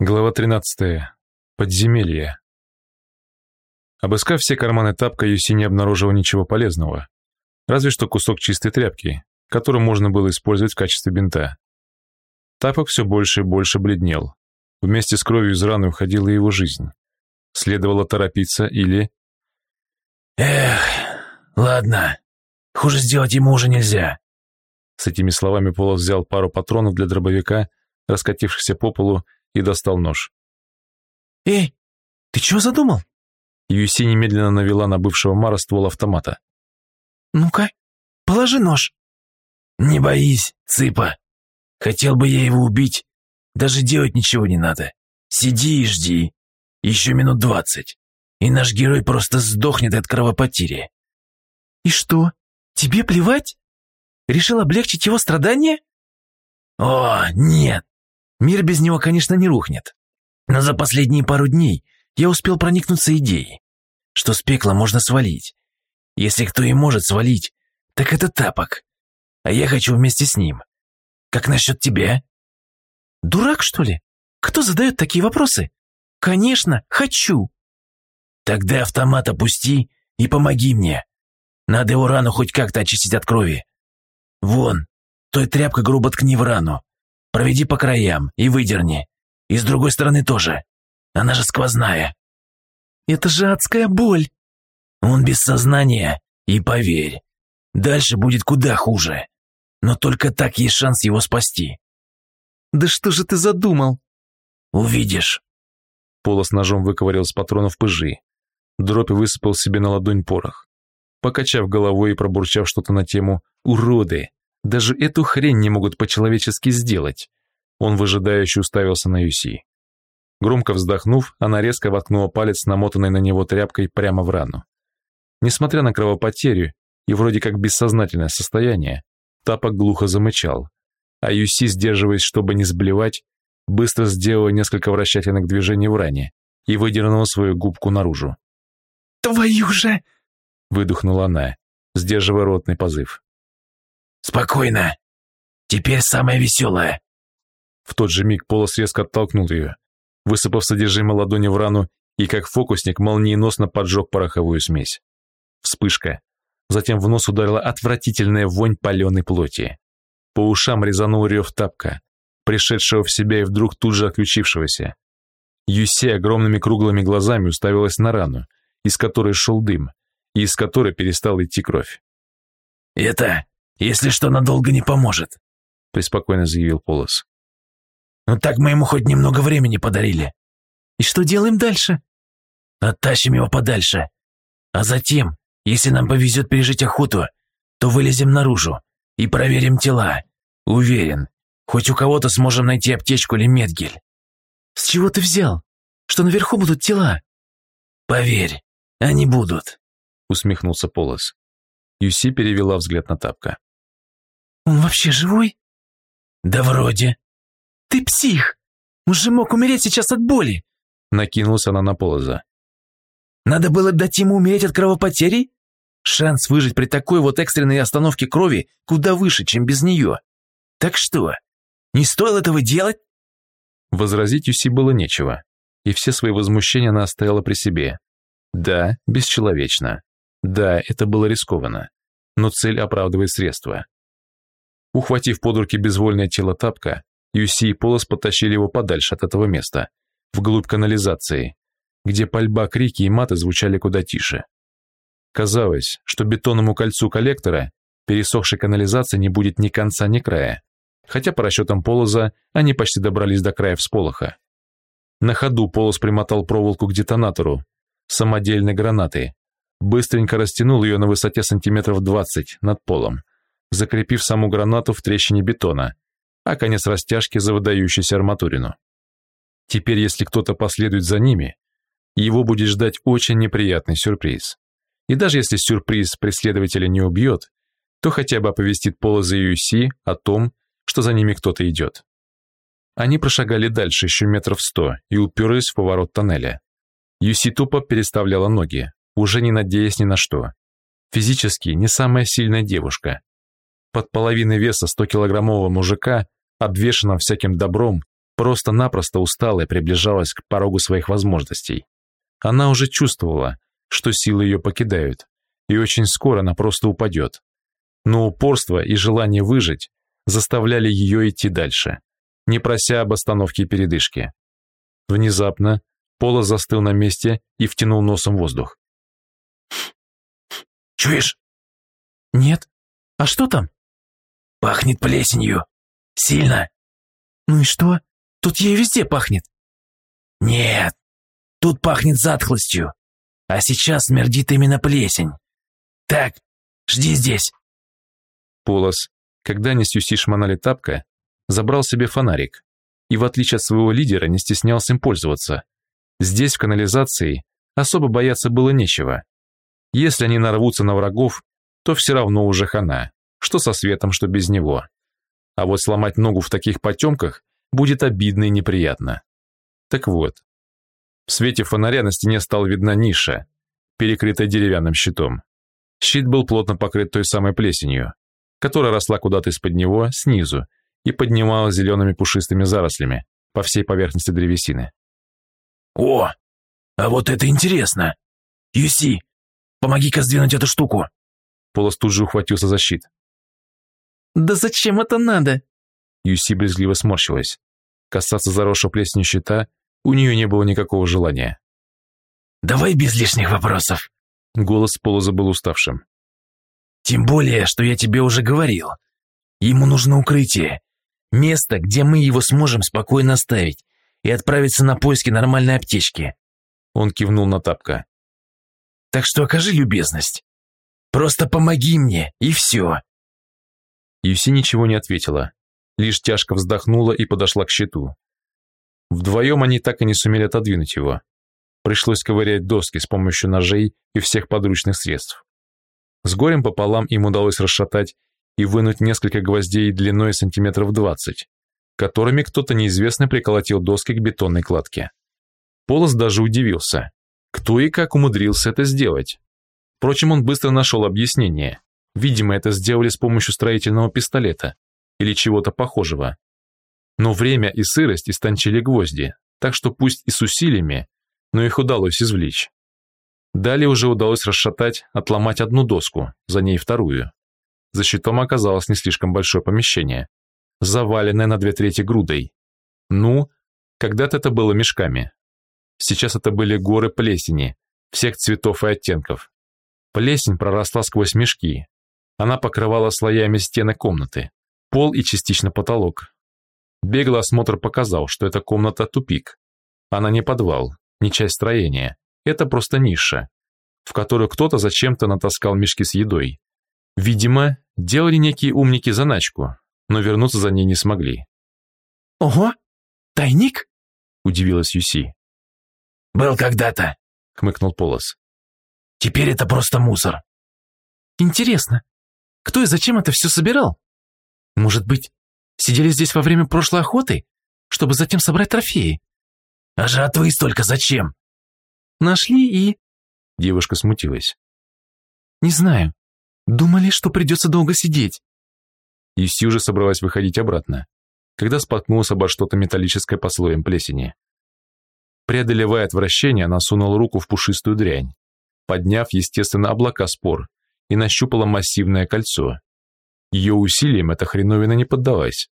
Глава 13. Подземелье. Обыскав все карманы тапка, Юси не обнаружила ничего полезного. Разве что кусок чистой тряпки, который можно было использовать в качестве бинта. Тапок все больше и больше бледнел. Вместе с кровью из раны уходила его жизнь. Следовало торопиться или... «Эх, ладно. Хуже сделать ему уже нельзя». С этими словами Полос взял пару патронов для дробовика, раскатившихся по полу, и достал нож. «Эй, ты чего задумал?» Юси немедленно навела на бывшего Мара ствол автомата. «Ну-ка, положи нож». «Не боись, цыпа. Хотел бы я его убить. Даже делать ничего не надо. Сиди и жди. Еще минут двадцать. И наш герой просто сдохнет от кровопотери». «И что, тебе плевать? Решил облегчить его страдания?» «О, нет. Мир без него, конечно, не рухнет. Но за последние пару дней я успел проникнуться идеей, что с пекла можно свалить. Если кто и может свалить, так это тапок. А я хочу вместе с ним. Как насчет тебя? Дурак, что ли? Кто задает такие вопросы? Конечно, хочу. Тогда автомат опусти и помоги мне. Надо его рану хоть как-то очистить от крови. Вон, той тряпкой грубо ткни в рану. Проведи по краям и выдерни. И с другой стороны тоже. Она же сквозная. Это же адская боль. Он без сознания, и поверь, дальше будет куда хуже. Но только так есть шанс его спасти. Да что же ты задумал? Увидишь. Полос ножом выковырял с патронов пыжи. Дропи высыпал себе на ладонь порох. Покачав головой и пробурчав что-то на тему «Уроды! Даже эту хрень не могут по-человечески сделать!» Он выжидающе уставился на Юси. Громко вздохнув, она резко воткнула палец, намотанный на него тряпкой, прямо в рану. Несмотря на кровопотерю и вроде как бессознательное состояние, Тапок глухо замычал, а Юси, сдерживаясь, чтобы не сблевать, быстро сделала несколько вращательных движений в ране и выдернула свою губку наружу. «Твою же!» — выдохнула она, сдерживая ротный позыв. «Спокойно. Теперь самое веселое». В тот же миг Полос резко оттолкнул ее, высыпав содержимое ладони в рану и, как фокусник, молниеносно поджег пороховую смесь. Вспышка. Затем в нос ударила отвратительная вонь паленой плоти. По ушам резанул рев тапка, пришедшего в себя и вдруг тут же отключившегося. Юси огромными круглыми глазами уставилась на рану, из которой шел дым, и из которой перестала идти кровь. «Это, если что, надолго не поможет», — преспокойно заявил Полос. «Ну так мы ему хоть немного времени подарили». «И что делаем дальше?» «Оттащим его подальше. А затем, если нам повезет пережить охоту, то вылезем наружу и проверим тела. Уверен, хоть у кого-то сможем найти аптечку или медгель». «С чего ты взял? Что наверху будут тела?» «Поверь, они будут», — усмехнулся Полос. Юси перевела взгляд на Тапка. «Он вообще живой?» «Да вроде». «Ты псих! Он же мог умереть сейчас от боли!» Накинулась она на Полоза. «Надо было дать ему умереть от кровопотери? Шанс выжить при такой вот экстренной остановке крови куда выше, чем без нее. Так что, не стоило этого делать?» Возразить Юси было нечего, и все свои возмущения она оставила при себе. Да, бесчеловечно. Да, это было рискованно, но цель оправдывает средства. Ухватив под руки безвольное тело тапка, Юси и Полос потащили его подальше от этого места, вглубь канализации, где пальба, крики и маты звучали куда тише. Казалось, что бетонному кольцу коллектора пересохшей канализации не будет ни конца, ни края, хотя по расчетам Полоза они почти добрались до края всполоха. На ходу Полос примотал проволоку к детонатору, самодельной гранаты, быстренько растянул ее на высоте сантиметров 20 над полом, закрепив саму гранату в трещине бетона, а конец растяжки за выдающуюся арматурину. Теперь, если кто-то последует за ними, его будет ждать очень неприятный сюрприз. И даже если сюрприз преследователя не убьет, то хотя бы оповестит Пола за UC о том, что за ними кто-то идет. Они прошагали дальше еще метров сто и уперлись в поворот тоннеля. Юси тупо переставляла ноги, уже не надеясь ни на что. Физически не самая сильная девушка. Под половиной веса 100-килограммового мужика, обвешанного всяким добром, Просто-напросто устала и приближалась к порогу своих возможностей. Она уже чувствовала, что силы ее покидают, и очень скоро она просто упадет. Но упорство и желание выжить заставляли ее идти дальше, не прося об остановке и передышке. Внезапно Пола застыл на месте и втянул носом воздух. «Чуешь?» «Нет. А что там?» «Пахнет плесенью. Сильно». «Ну и что? Тут ей везде пахнет». «Нет, тут пахнет затхлостью. А сейчас смердит именно плесень. Так, жди здесь». Полос, когда не Сюси шмонали тапка, забрал себе фонарик и, в отличие от своего лидера, не стеснялся им пользоваться. Здесь, в канализации, особо бояться было нечего. Если они нарвутся на врагов, то все равно уже хана, что со светом, что без него. А вот сломать ногу в таких потемках будет обидно и неприятно. Так вот, в свете фонаря на стене стала видна ниша, перекрытая деревянным щитом. Щит был плотно покрыт той самой плесенью, которая росла куда-то из-под него, снизу, и поднималась зелеными пушистыми зарослями по всей поверхности древесины. «О, а вот это интересно! Юси, помоги-ка сдвинуть эту штуку!» Полос тут же ухватился за щит. «Да зачем это надо?» Юси брезгливо сморщилась. Касаться заросшего плесенью щита у нее не было никакого желания. «Давай без лишних вопросов!» Голос Полоза был уставшим. «Тем более, что я тебе уже говорил. Ему нужно укрытие. Место, где мы его сможем спокойно оставить и отправиться на поиски нормальной аптечки». Он кивнул на тапка. «Так что окажи любезность. Просто помоги мне, и все». Юси ничего не ответила, лишь тяжко вздохнула и подошла к щиту. Вдвоем они так и не сумели отодвинуть его. Пришлось ковырять доски с помощью ножей и всех подручных средств. С горем пополам им удалось расшатать и вынуть несколько гвоздей длиной сантиметров двадцать, которыми кто-то неизвестный приколотил доски к бетонной кладке. Полос даже удивился, кто и как умудрился это сделать. Впрочем, он быстро нашел объяснение. Видимо, это сделали с помощью строительного пистолета или чего-то похожего. Но время и сырость истончили гвозди, так что пусть и с усилиями, но их удалось извлечь. Далее уже удалось расшатать, отломать одну доску, за ней вторую. За щитом оказалось не слишком большое помещение, заваленное на две трети грудой. Ну, когда-то это было мешками. Сейчас это были горы плесени, всех цветов и оттенков. Плесень проросла сквозь мешки. Она покрывала слоями стены комнаты, пол и частично потолок. Беглый осмотр показал, что эта комната – тупик. Она не подвал, не часть строения. Это просто ниша, в которую кто-то зачем-то натаскал мешки с едой. Видимо, делали некие умники заначку, но вернуться за ней не смогли. «Ого! Тайник?» – удивилась Юси. «Был когда-то», – хмыкнул Полос. Теперь это просто мусор. Интересно, кто и зачем это все собирал? Может быть, сидели здесь во время прошлой охоты, чтобы затем собрать трофеи? А жатвы столько зачем? Нашли и... Девушка смутилась. Не знаю. Думали, что придется долго сидеть. Юси уже собралась выходить обратно, когда споткнулась обо что-то металлическое по слоям плесени. Преодолевая отвращение, она сунула руку в пушистую дрянь подняв, естественно, облака спор, и нащупала массивное кольцо. Ее усилиям эта хреновина не поддалась.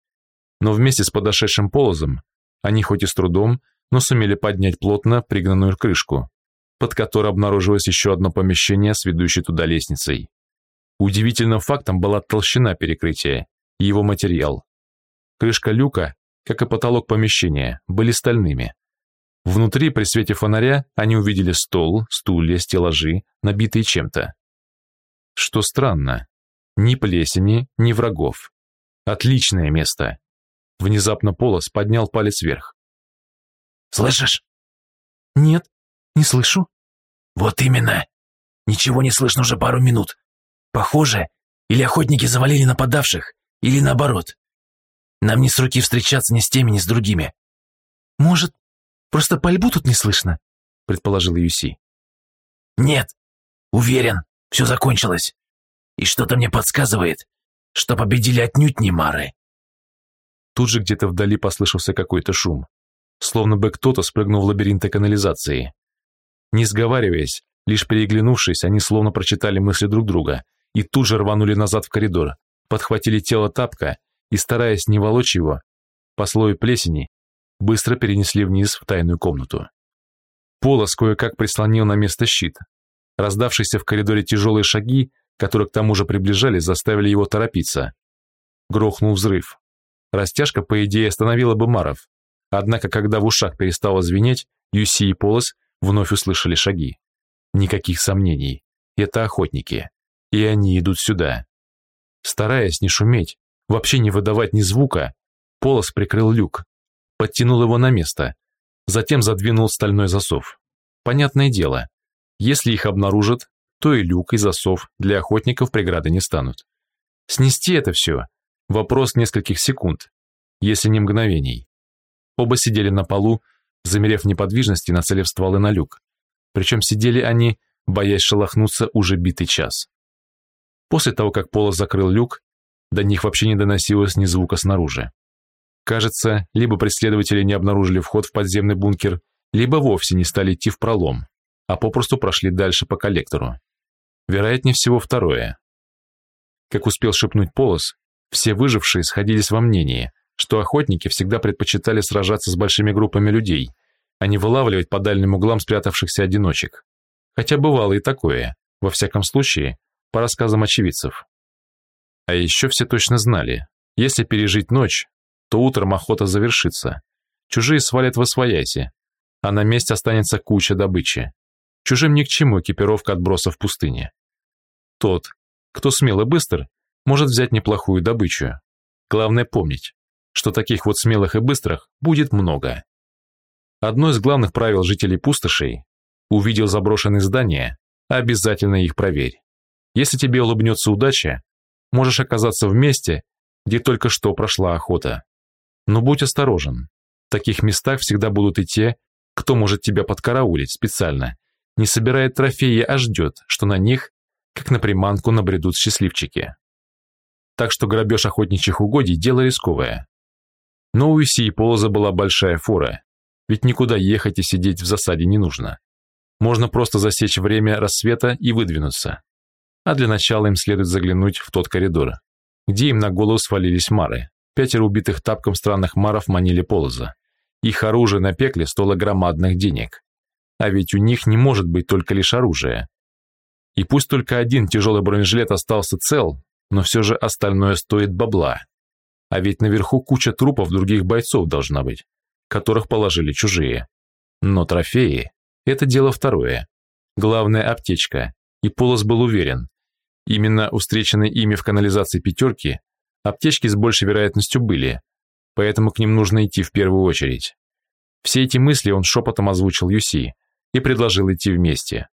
Но вместе с подошедшим полозом они хоть и с трудом, но сумели поднять плотно пригнанную крышку, под которой обнаружилось еще одно помещение с ведущей туда лестницей. Удивительным фактом была толщина перекрытия и его материал. Крышка люка, как и потолок помещения, были стальными, Внутри, при свете фонаря, они увидели стол, стулья, стеллажи, набитые чем-то. Что странно, ни плесени, ни врагов. Отличное место. Внезапно Полос поднял палец вверх. «Слышишь?» «Нет, не слышу». «Вот именно. Ничего не слышно уже пару минут. Похоже, или охотники завалили нападавших, или наоборот. Нам не с руки встречаться ни с теми, ни с другими». «Может, Просто пальбу тут не слышно», — предположил Юси. «Нет, уверен, все закончилось. И что-то мне подсказывает, что победили отнюдь не Мары. Тут же где-то вдали послышался какой-то шум. Словно бы кто-то спрыгнул в лабиринты канализации. Не сговариваясь, лишь переглянувшись, они словно прочитали мысли друг друга и тут же рванули назад в коридор, подхватили тело тапка и, стараясь не волочь его, по слою плесени, быстро перенесли вниз в тайную комнату. Полос кое-как прислонил на место щит. Раздавшиеся в коридоре тяжелые шаги, которые к тому же приближались, заставили его торопиться. Грохнул взрыв. Растяжка, по идее, остановила бы Маров. Однако, когда в ушах перестало звенеть, Юси и Полос вновь услышали шаги. Никаких сомнений. Это охотники. И они идут сюда. Стараясь не шуметь, вообще не выдавать ни звука, Полос прикрыл люк, подтянул его на место, затем задвинул стальной засов. Понятное дело, если их обнаружат, то и люк, и засов для охотников преграды не станут. Снести это все – вопрос нескольких секунд, если не мгновений. Оба сидели на полу, замерев неподвижности, нацелив стволы на люк. Причем сидели они, боясь шелохнуться, уже битый час. После того, как Полос закрыл люк, до них вообще не доносилось ни звука снаружи. Кажется, либо преследователи не обнаружили вход в подземный бункер, либо вовсе не стали идти в пролом, а попросту прошли дальше по коллектору. Вероятнее всего второе. Как успел шепнуть Полос, все выжившие сходились во мнении, что охотники всегда предпочитали сражаться с большими группами людей, а не вылавливать по дальним углам спрятавшихся одиночек. Хотя бывало и такое, во всяком случае, по рассказам очевидцев. А еще все точно знали, если пережить ночь, то утром охота завершится. Чужие свалят в освояси, а на месте останется куча добычи. Чужим ни к чему экипировка отбросов в пустыне. Тот, кто смел и быстр, может взять неплохую добычу. Главное помнить, что таких вот смелых и быстрых будет много. Одно из главных правил жителей пустошей – увидел заброшенные здания, обязательно их проверь. Если тебе улыбнется удача, можешь оказаться в месте, где только что прошла охота. Но будь осторожен. В таких местах всегда будут и те, кто может тебя подкараулить специально, не собирает трофеи, а ждет, что на них, как на приманку, набредут счастливчики. Так что грабеж охотничьих угодий – дело рисковое. Но у Иси и Полоза была большая фора, ведь никуда ехать и сидеть в засаде не нужно. Можно просто засечь время рассвета и выдвинуться. А для начала им следует заглянуть в тот коридор, где им на голову свалились мары. Пятеро убитых тапком странных маров манили полоза. Их оружие на пекле стоило громадных денег. А ведь у них не может быть только лишь оружие. И пусть только один тяжелый бронежилет остался цел, но все же остальное стоит бабла. А ведь наверху куча трупов других бойцов должна быть, которых положили чужие. Но трофеи – это дело второе. Главное – аптечка. И Полос был уверен. Именно у встреченной ими в канализации пятерки Аптечки с большей вероятностью были, поэтому к ним нужно идти в первую очередь. Все эти мысли он шепотом озвучил Юси и предложил идти вместе.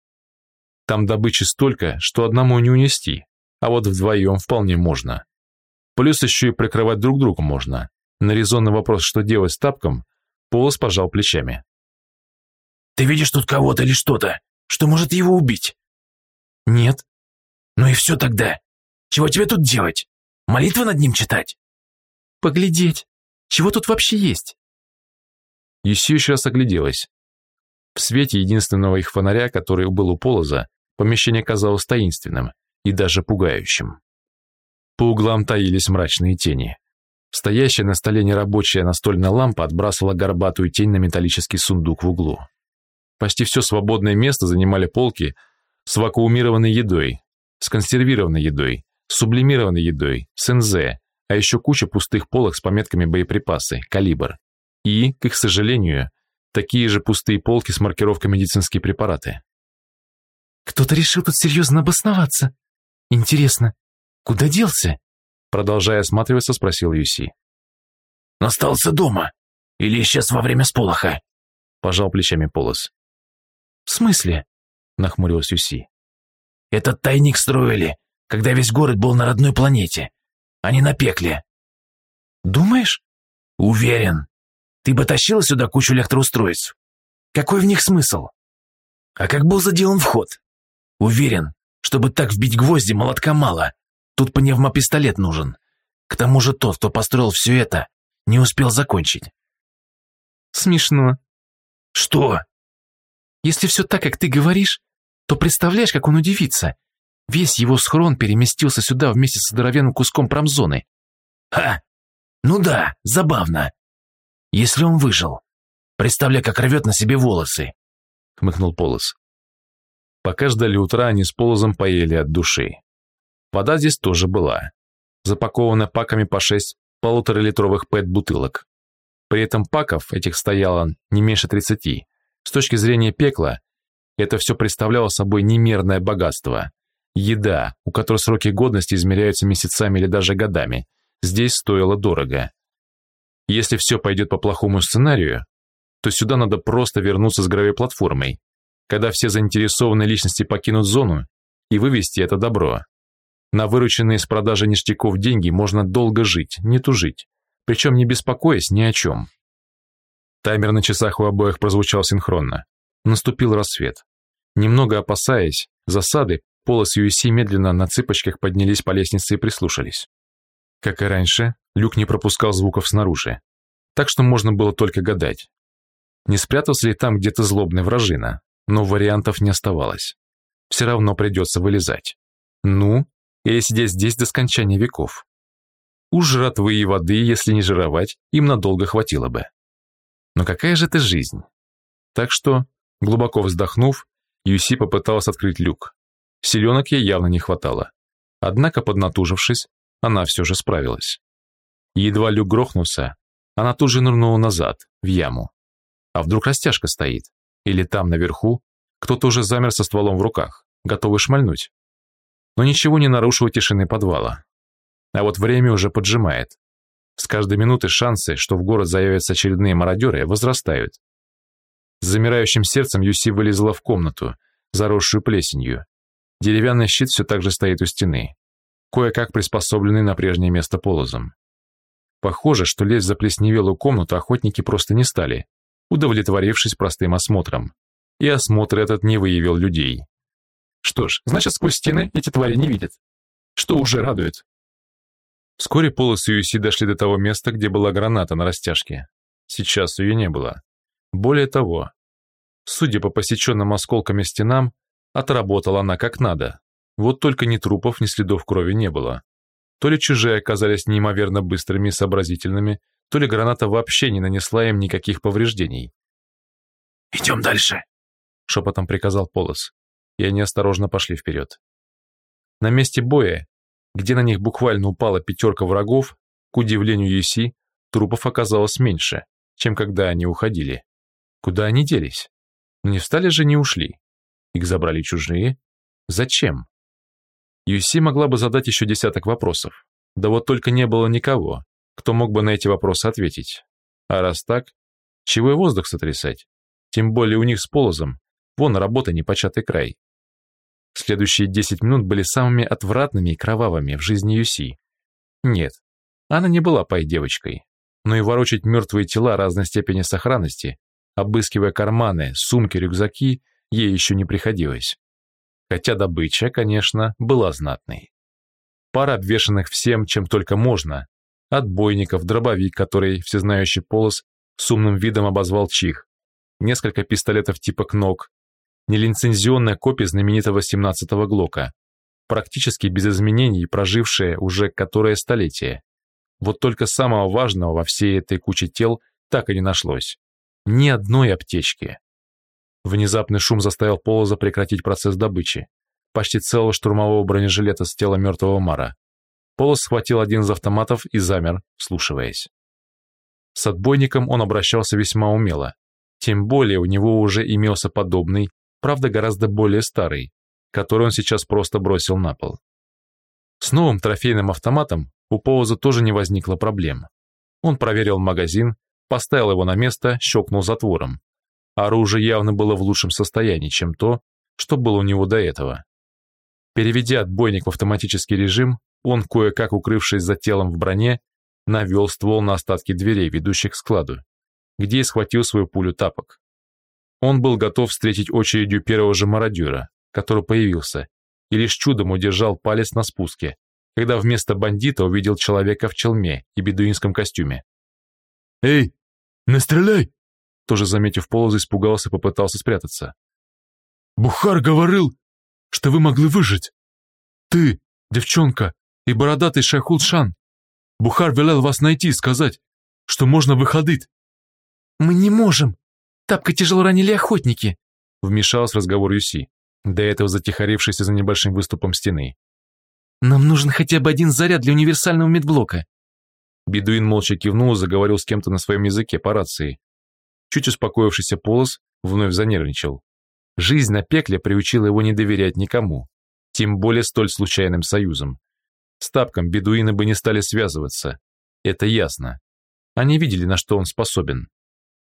Там добычи столько, что одному не унести, а вот вдвоем вполне можно. Плюс еще и прикрывать друг друга можно. На резонный вопрос, что делать с тапком, Полос пожал плечами. «Ты видишь тут кого-то или что-то, что может его убить?» «Нет». «Ну и все тогда. Чего тебе тут делать?» Молитвы над ним читать? Поглядеть. Чего тут вообще есть? Юси еще раз огляделась. В свете единственного их фонаря, который был у полоза, помещение казалось таинственным и даже пугающим. По углам таились мрачные тени. Стоящая на столе нерабочая настольная лампа отбрасывала горбатую тень на металлический сундук в углу. Почти все свободное место занимали полки с вакуумированной едой, с консервированной едой, сублимированной едой, с НЗ, а еще куча пустых полок с пометками боеприпасы, калибр. И, к их сожалению, такие же пустые полки с маркировкой медицинские препараты. «Кто-то решил тут серьезно обосноваться. Интересно, куда делся?» Продолжая осматриваться, спросил Юси. «Остался дома. Или исчез во время сполоха?» Пожал плечами Полос. «В смысле?» Нахмурилась Юси. «Этот тайник строили, когда весь город был на родной планете, а не на пекле. Думаешь? Уверен. Ты бы тащила сюда кучу электроустройств. Какой в них смысл? А как был заделан вход? Уверен, чтобы так вбить гвозди, молотка мало. Тут пневмопистолет нужен. К тому же тот, кто построил все это, не успел закончить. Смешно. Что? Если все так, как ты говоришь, то представляешь, как он удивится. Весь его схрон переместился сюда вместе с здоровенным куском промзоны. Ха! Ну да, забавно. Если он выжил. Представляй, как рвет на себе волосы. Хмыкнул Полос. Пока ждали утра, они с Полозом поели от души. Вода здесь тоже была. Запакована паками по шесть полуторалитровых пэт-бутылок. При этом паков этих стояло не меньше тридцати. С точки зрения пекла, это все представляло собой немерное богатство. Еда, у которой сроки годности измеряются месяцами или даже годами, здесь стоила дорого. Если все пойдет по плохому сценарию, то сюда надо просто вернуться с гравиплатформой, когда все заинтересованные личности покинут зону, и вывести это добро. На вырученные с продажи ништяков деньги можно долго жить, не тужить, причем не беспокоясь ни о чем. Таймер на часах у обоих прозвучал синхронно. Наступил рассвет. Немного опасаясь засады, Полос и Юси медленно на цыпочках поднялись по лестнице и прислушались. Как и раньше, люк не пропускал звуков снаружи, так что можно было только гадать. Не спрятался ли там где-то злобный вражина, но вариантов не оставалось. Все равно придется вылезать. Ну, или сидеть здесь до скончания веков. Уж жратвы и воды, если не жировать, им надолго хватило бы. Но какая же это жизнь? Так что, глубоко вздохнув, Юси попыталась открыть люк. Селенок ей явно не хватало. Однако, поднатужившись, она все же справилась. Едва люк грохнулся, она тут же нырнула назад, в яму. А вдруг растяжка стоит? Или там, наверху, кто-то уже замер со стволом в руках, готовый шмальнуть? Но ничего не нарушило тишины подвала. А вот время уже поджимает. С каждой минуты шансы, что в город заявятся очередные мародеры, возрастают. С замирающим сердцем Юси вылезла в комнату, заросшую плесенью. Деревянный щит все так же стоит у стены, кое-как приспособленный на прежнее место полозом. Похоже, что лезть в заплесневелую комнату охотники просто не стали, удовлетворившись простым осмотром. И осмотр этот не выявил людей. Что ж, значит, сквозь стены эти твари не видят. Что уже радует. Вскоре Полос и Юси дошли до того места, где была граната на растяжке. Сейчас ее не было. Более того, судя по посеченным осколками стенам, отработала она как надо. Вот только ни трупов, ни следов крови не было. То ли чужие оказались неимоверно быстрыми и сообразительными, то ли граната вообще не нанесла им никаких повреждений. «Идем дальше», — шепотом приказал Полос, и они осторожно пошли вперед. На месте боя, где на них буквально упала пятерка врагов, к удивлению Юси, трупов оказалось меньше, чем когда они уходили. Куда они делись? Не встали же, не ушли. Их забрали чужие. Зачем? Юси могла бы задать еще десяток вопросов. Да вот только не было никого, кто мог бы на эти вопросы ответить. А раз так, чего и воздух сотрясать? Тем более у них с полозом. Вон работа непочатый край. Следующие 10 минут были самыми отвратными и кровавыми в жизни Юси. Нет, она не была пай-девочкой, но и ворочать мертвые тела разной степени сохранности, обыскивая карманы, сумки, рюкзаки, ей еще не приходилось. Хотя добыча, конечно, была знатной. Пара обвешанных всем, чем только можно, отбойников, дробовик, который всезнающий полос с умным видом обозвал чих, несколько пистолетов типа КНОК, нелицензионная копия знаменитого 17-го Глока, практически без изменений, прожившая уже которое столетие. Вот только самого важного во всей этой куче тел так и не нашлось. Ни одной аптечки. Внезапный шум заставил Полоза прекратить процесс добычи. Почти целого штурмового бронежилета с тела мертвого Мара. Полос схватил один из автоматов и замер, слушаясь. С отбойником он обращался весьма умело. Тем более у него уже имелся подобный, правда гораздо более старый, который он сейчас просто бросил на пол. С новым трофейным автоматом у Полоза тоже не возникло проблем. Он проверил магазин, поставил его на место, щелкнул затвором. Оружие явно было в лучшем состоянии, чем то, что было у него до этого. Переведя отбойник в автоматический режим, он, кое-как укрывшись за телом в броне, навел ствол на остатки дверей, ведущих к складу, где и схватил свою пулю тапок. Он был готов встретить очередью первого же мародера, который появился, и лишь чудом удержал палец на спуске, когда вместо бандита увидел человека в челме и бедуинском костюме. Эй, не стреляй!» Тоже заметив полоза, испугался, попытался спрятаться. «Бухар говорил, что вы могли выжить. Ты, девчонка, и бородатый Шайхулшан. Бухар велел вас найти и сказать, что можно выходить». «Мы не можем. Тапка тяжело ранили охотники», — вмешалась в разговор Юси, до этого затихарившийся за небольшим выступом стены. «Нам нужен хотя бы один заряд для универсального медблока». Бедуин молча кивнул и заговорил с кем-то на своем языке по рации. Чуть успокоившийся Полос вновь занервничал. Жизнь на пекле приучила его не доверять никому, тем более столь случайным союзом. С Тапком бедуины бы не стали связываться, это ясно. Они видели, на что он способен.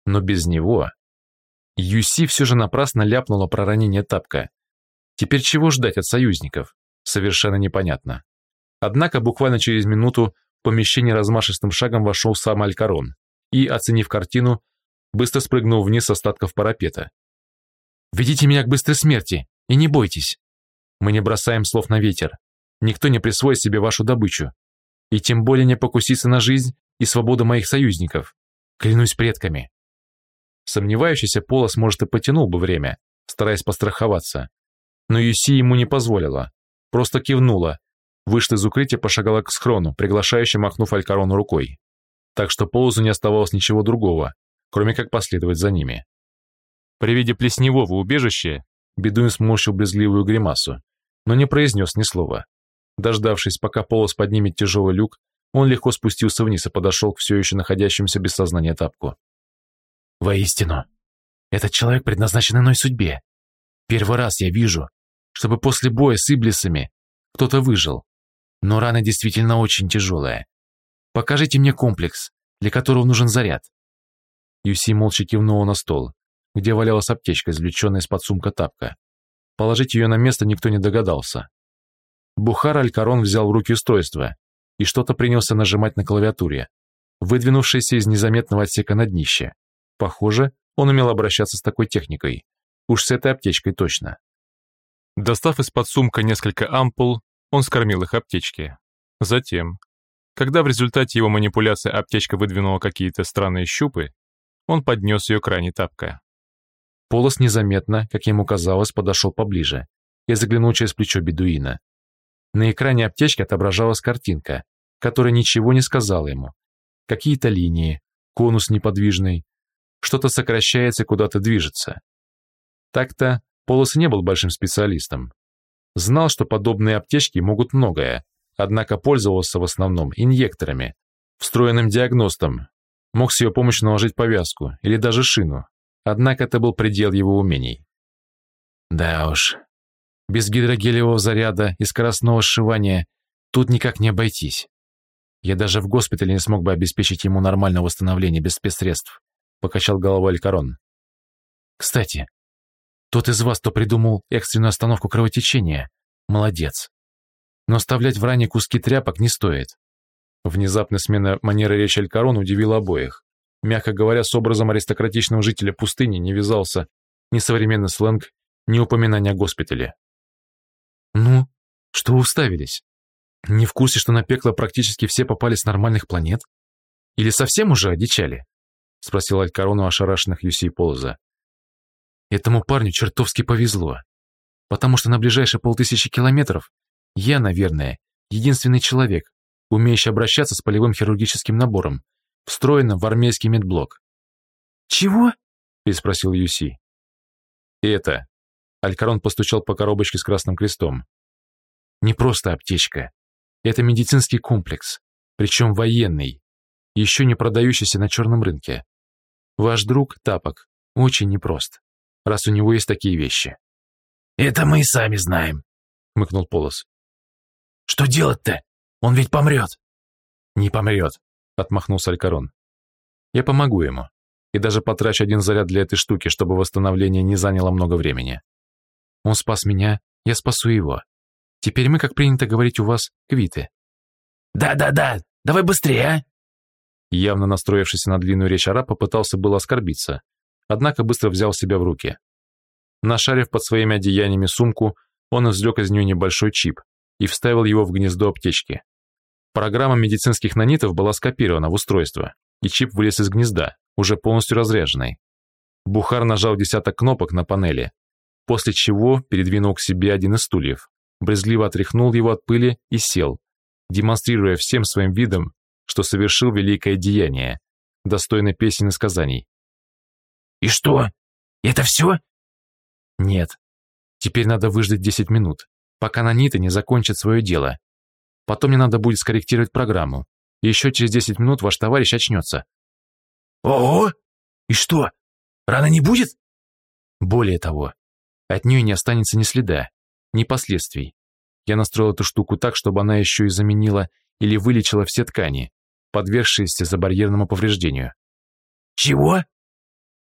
Но без него... Юси все же напрасно ляпнула про ранение Тапка. Теперь чего ждать от союзников? Совершенно непонятно. Однако буквально через минуту в помещение размашистым шагом вошел сам Алькарон и, оценив картину, быстро спрыгнул вниз с остатков парапета. «Ведите меня к быстрой смерти и не бойтесь. Мы не бросаем слов на ветер. Никто не присвоит себе вашу добычу. И тем более не покусится на жизнь и свободу моих союзников. Клянусь предками». Сомневающийся Полос, может, и потянул бы время, стараясь постраховаться. Но Юси ему не позволила. Просто кивнула. Вышла из укрытия, пошагала к схрону, приглашающе махнув Алькарону рукой. Так что Полозу не оставалось ничего другого, кроме как последовать за ними. При виде плесневого убежища Бедуин сморщил брезгливую гримасу, но не произнес ни слова. Дождавшись, пока Полос поднимет тяжелый люк, он легко спустился вниз и подошел к все еще находящемуся без сознания тапку. Воистину, этот человек предназначен иной судьбе. Первый раз я вижу, чтобы после боя с иблисами кто-то выжил. Но рана действительно очень тяжелая. Покажите мне комплекс, для которого нужен заряд. Юси молча кивнула на стол, где валялась аптечка, извлеченная из-под сумка тапка. Положить ее на место никто не догадался. Бухар Алькарон взял в руки устройство и что-то принялся нажимать на клавиатуре, выдвинувшееся из незаметного отсека на днище. Похоже, он умел обращаться с такой техникой. Уж с этой аптечкой точно. Достав из-под сумка несколько ампул, он скормил их аптечке. Затем, когда в результате его манипуляции аптечка выдвинула какие-то странные щупы, он поднес ее к ране тапка. Полос незаметно, как ему казалось, подошел поближе и заглянул через плечо бедуина. На экране аптечки отображалась картинка, которая ничего не сказала ему. Какие-то линии, конус неподвижный, что-то сокращается, куда-то движется. Так-то Полос не был большим специалистом. Знал, что подобные аптечки могут многое, однако пользовался в основном инъекторами, встроенным диагностом, мог с ее помощью наложить повязку или даже шину, однако это был предел его умений. Да уж, без гидрогелевого заряда и скоростного сшивания тут никак не обойтись. Я даже в госпитале не смог бы обеспечить ему нормальное восстановление без спецсредств покачал головой Алькарон. Кстати, тот из вас, кто придумал экстренную остановку кровотечения, молодец. Но оставлять в ране куски тряпок не стоит. Внезапная смена манеры речи Алькарон удивила обоих. Мягко говоря, с образом аристократичного жителя пустыни не вязался ни современный сленг, ни упоминание о госпитале. «Ну, что уставились? Не в курсе, что на пекло практически все попали с нормальных планет? Или совсем уже одичали?» — спросил Алькарону ошарашенных Юси и Полоза. «Этому парню чертовски повезло, потому что на ближайшие полтысячи километров я, наверное, единственный человек, умеющий обращаться с полевым хирургическим набором, встроенным в армейский медблок». «Чего?» — переспросил Юси. «Это...» — Алькарон постучал по коробочке с красным крестом. «Не просто аптечка. Это медицинский комплекс, причем военный, еще не продающийся на черном рынке. Ваш друг, Тапок, очень непрост, раз у него есть такие вещи». «Это мы и сами знаем», — мыкнул Полос. «Что делать-то? Он ведь помрет». «Не помрет», — отмахнулся Алькарон. «Я помогу ему, и даже потрачу один заряд для этой штуки, чтобы восстановление не заняло много времени. Он спас меня, я спасу его. Теперь мы, как принято говорить у вас, квиты». «Да-да-да, давай быстрее, а!» Явно настроившийся на длинную речь араб попытался было оскорбиться, однако быстро взял себя в руки. Нашарив под своими одеяниями сумку, он извлек из нее небольшой чип и вставил его в гнездо аптечки. Программа медицинских нанитов была скопирована в устройство, и чип вылез из гнезда, уже полностью разряженный. Бухар нажал десяток кнопок на панели, после чего передвинул к себе один из стульев, брезгливо отряхнул его от пыли и сел, демонстрируя всем своим видом, что совершил великое деяние, достойное песен и сказаний. «И что? Это все?» «Нет. Теперь надо выждать 10 минут, пока наниты не закончат свое дело. Потом мне надо будет скорректировать программу, еще через 10 минут ваш товарищ очнется». «Ого! И что, рано не будет?» Более того, от нее не останется ни следа, ни последствий. Я настроил эту штуку так, чтобы она еще и заменила или вылечила все ткани, подвергшиеся забарьерному повреждению. «Чего?»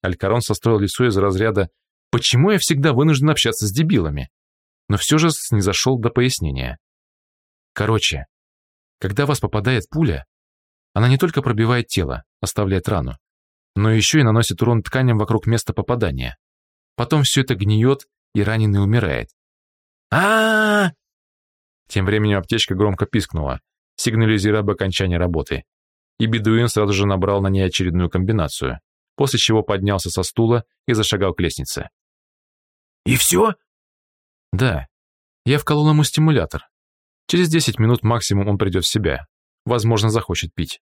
Алькарон состроил лицо из разряда «Почему я всегда вынужден общаться с дебилами?» Но все же снизошел до пояснения. Короче, когда вас попадает пуля, она не только пробивает тело, оставляет рану, но еще и наносит урон тканям вокруг места попадания. Потом все это гниет, и раненый умирает. а, -а, -а Тем временем аптечка громко пискнула, сигнализируя об окончании работы. И бедуин сразу же набрал на ней очередную комбинацию, после чего поднялся со стула и зашагал к лестнице. «И все?» «Да. Я вколол ему стимулятор. Через 10 минут максимум он придет в себя. Возможно, захочет пить.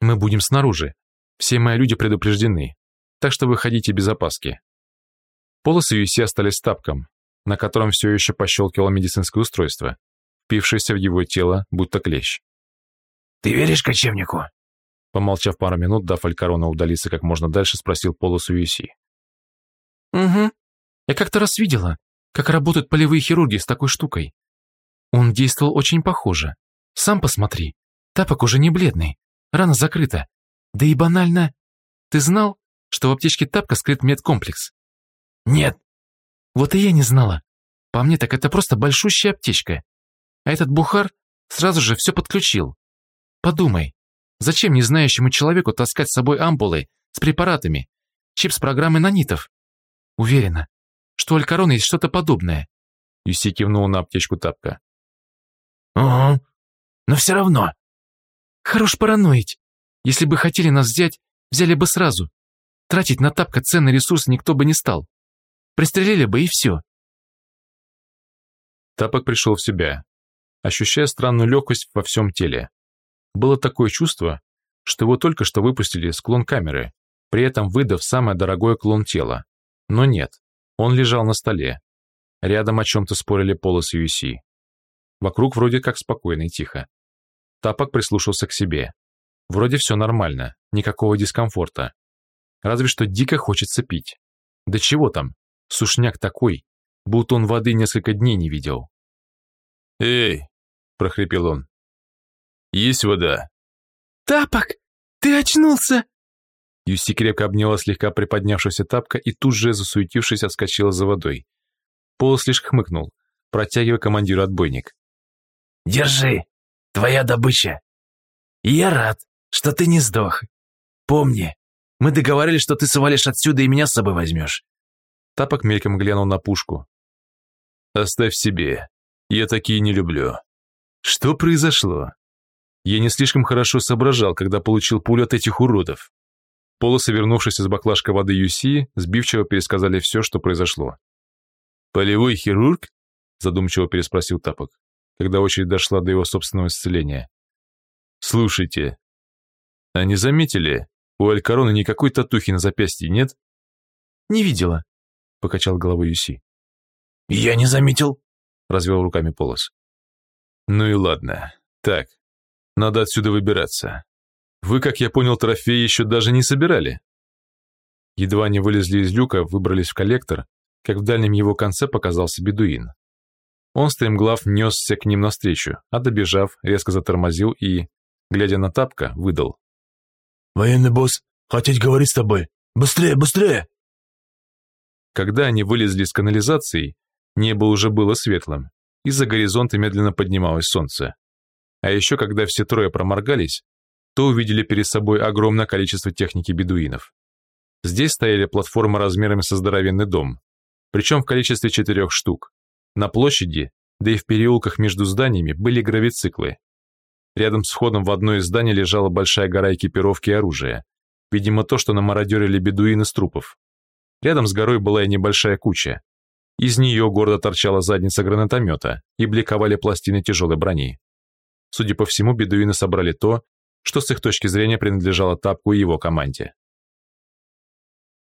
Мы будем снаружи. Все мои люди предупреждены. Так что выходите без опаски». Полосы Юси остались тапком, на котором все еще пощелкивало медицинское устройство, впившееся в его тело, будто клещ. «Ты веришь кочевнику?» Помолчав пару минут, дав Алькарона удалиться как можно дальше, спросил Полосу Юси. «Угу. Я как-то раз видела, как работают полевые хирурги с такой штукой. Он действовал очень похоже. Сам посмотри. Тапок уже не бледный. Рана закрыта. Да и банально. Ты знал, что в аптечке тапка скрыт медкомплекс? Нет. Вот и я не знала. По мне так это просто большущая аптечка. А этот бухар сразу же все подключил. Подумай, зачем незнающему человеку таскать с собой ампулы с препаратами, чип с программой нанитов? Уверена, что у Алькарона есть что-то подобное. Юси кивнул на аптечку тапка. Угу. Но все равно. Хорош параноить. Если бы хотели нас взять, взяли бы сразу. Тратить на тапка ценный ресурс никто бы не стал. Пристрелили бы и все. Тапок пришел в себя, ощущая странную легкость во всем теле. Было такое чувство, что его только что выпустили с клон камеры, при этом выдав самое дорогое клон тела. Но нет, он лежал на столе. Рядом о чем-то спорили полосы UC. Вокруг вроде как спокойно и тихо. Тапок прислушался к себе. Вроде все нормально, никакого дискомфорта. Разве что дико хочется пить. Да чего там, сушняк такой, будто он воды несколько дней не видел. «Эй!» – прохрипел он. «Есть вода?» «Тапок, ты очнулся!» Юси крепко обняла слегка приподнявшегося тапка и тут же, засуетившись, отскочила за водой. Полос лишь хмыкнул, протягивая командиру отбойник. «Держи, твоя добыча. я рад, что ты не сдох. Помни, мы договорились, что ты свалишь отсюда и меня с собой возьмешь». Тапок мельком глянул на пушку. «Оставь себе. Я такие не люблю. Что произошло? Я не слишком хорошо соображал, когда получил пулю от этих уродов. Полосы, вернувшись из баклажка воды Юси, сбивчиво пересказали все, что произошло. «Полевой хирург?» – задумчиво переспросил Тапок, когда очередь дошла до его собственного исцеления. «Слушайте, а не заметили, у Алькарона никакой татухи на запястье нет?» «Не видела», – покачал головой Юси. «Я не заметил», – развел руками Полос. «Ну и ладно. Так, надо отсюда выбираться. Вы, как я понял, трофей еще даже не собирали. Едва они вылезли из люка, выбрались в коллектор, как в дальнем его конце показался бедуин. Он стремглав несся к ним навстречу, а добежав, резко затормозил и, глядя на тапка, выдал. «Военный босс, хотеть говорить с тобой! Быстрее, быстрее!» Когда они вылезли из канализации, небо уже было светлым, из-за горизонта медленно поднималось солнце. А еще когда все трое проморгались, то увидели перед собой огромное количество техники бедуинов. Здесь стояли платформы размерами со здоровенный дом, причем в количестве четырех штук. На площади, да и в переулках между зданиями были гравициклы. Рядом с входом в одно из зданий лежала большая гора экипировки и оружия. Видимо, то, что намародерили бедуины с трупов. Рядом с горой была и небольшая куча. Из нее гордо торчала задница гранатомета и бликовали пластины тяжелой брони. Судя по всему, бедуины собрали то, что с их точки зрения принадлежало Тапку и его команде.